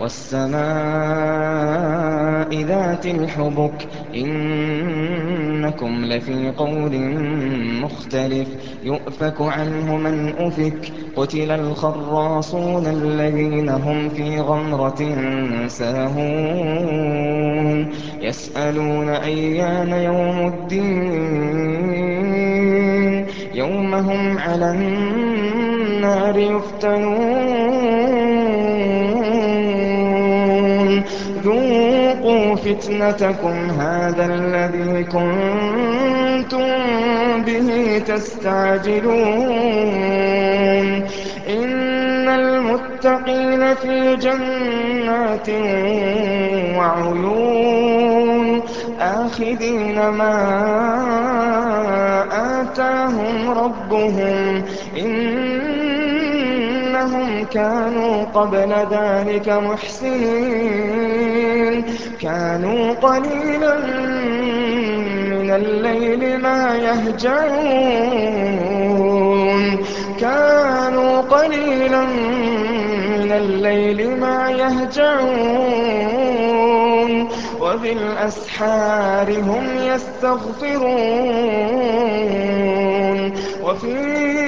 والسماء ذات الحبك إنكم لفي قول مختلف يؤفك عنه من أفك قتل الخراصون الذين هم في غمرة ساهون يسألون أيان يوم الدين يوم هم على النار يفتنون فتنتكم هذا الذي كنتم به تستعجلون. إن المتقين في جنات وعيون. آخذين ما آتاهم ربهم. إنهم كانوا قبل ذلك محسنين. كانوا قليلا من الليل ما يهجعون. كانوا قليلا من الليل ما يهجعون. وبالأسحار هم يستغفرون. وفي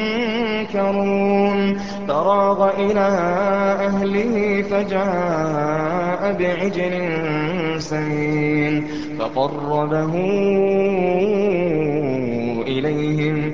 منكرون فراغ إلى أهله فجاء بعجل سمين فقربه إليهم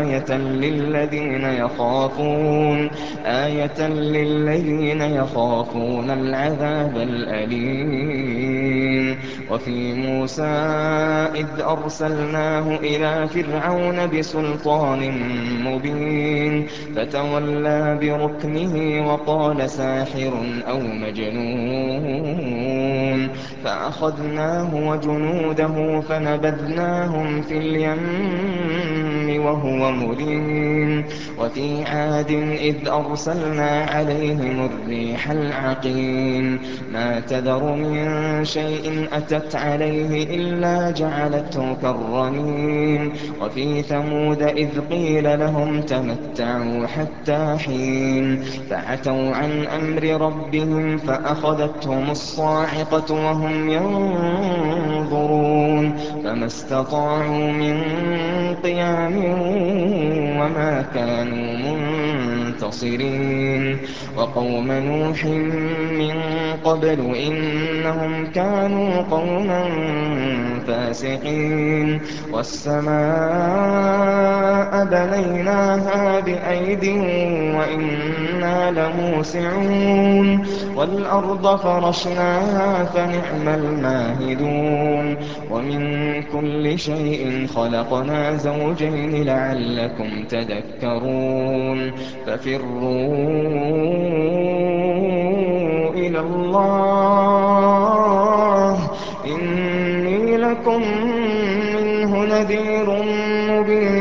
آية للذين يخافون. آية للذين يخافون العذاب الأليم. وفي موسى إذ أرسلناه إلى فرعون بسلطان مبين. فتولى بركنه وقال ساحر أو مجنون. فأخذناه وجنوده فنبذناهم في اليم وَهُوَ مُلِيمٌ وَفِي عَادٍ إِذْ أَرْسَلْنَا عَلَيْهِمُ الرِّيحَ الْعَقِيمَ. مَا تَذَرُ مِن شَيْءٍ أَتَتْ عَلَيْهِ إِلَّا جَعَلَتْهُ كَالرَّمِيمِ. وَفِي ثَمُودَ إِذْ قِيلَ لَهُمْ تَمَتَّعُوا حَتَّىٰ حِينٍ. فَعَتَوْا عَنْ أَمْرِ رَبِّهِمْ فَأَخَذَتْهُمُ الصَّاعِقَةُ وَهُمْ يَنظُرُونَ. فَمَا اسْتَطَاعُوا مِن قِيَامٍ وَمَا كَانُوا مُنتَصِرِينَ وَقَوْمَ نُوحٍ مِّن قَبْلُ ۖ إِنَّهُمْ كَانُوا قَوْمًا فَاسِقِينَ. وَالسَّمَاءَ بَنَيْنَاهَا بِأَيْدٍ وَإِنَّا لَمُوسِعُونَ. وَالْأَرْضَ فَرَشْنَاهَا فَنِعْمَ الْمَاهِدُونَ. وَمِن كُلِّ شَيْءٍ خَلَقْنَا زَوْجَيْنِ لَعَلَّكُمْ تَذَكَّرُونَ. فَفِرُّوا إِلَى اللَّهِ ۖ. إِنِّي لَكُم مِّنْهُ نَذِيرٌ مُّبِينٌ.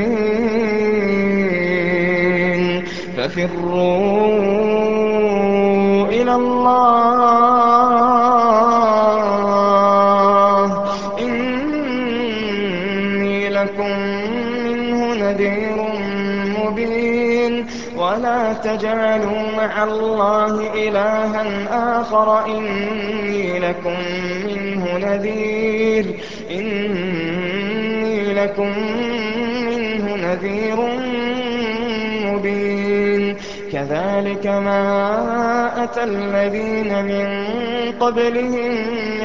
وَلَا تَجْعَلُوا مَعَ اللَّهِ إِلَٰهًا آخَرَ ۖ إِنِّي لَكُم مِّنْهُ نَذِيرٌ. مُّبِينٌ. كَذَٰلِكَ مَا أَتَى الَّذِينَ مِن قَبْلِهِم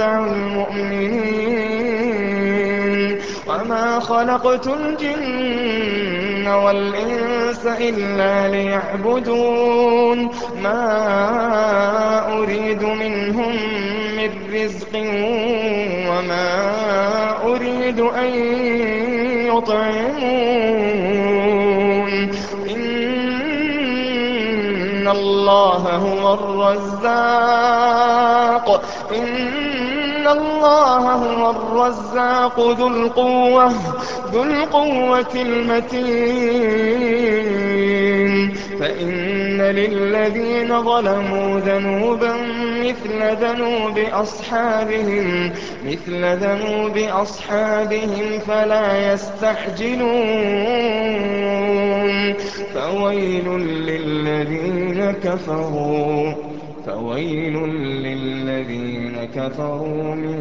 الْمُؤْمِنِينَ. وَمَا خَلَقْتُ الْجِنَّ وَالْإِنسَ إِلَّا لِيَعْبُدُونِ. مَا أُرِيدُ مِنْهُم مِّن رِّزْقٍ وَمَا أُرِيدُ أَن يُطْعِمُونِ ۚ. إِنَّ اللَّهَ هُوَ الرَّزَّاقُ ذُو الْقُوَّةِ الْمَتِينُ فَإِنَّ لِلَّذِينَ ظَلَمُوا ذَنُوبًا مِّثْلَ ذَنُوبِ أَصْحَابِهِمْ فَلَا يَسْتَعْجِلُونِ فَوَيْلٌ لِّلَّذِينَ كَفَرُوا مِن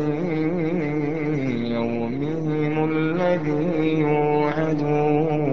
يَوْمِهِمُ الَّذِي يُوعَدُونَ.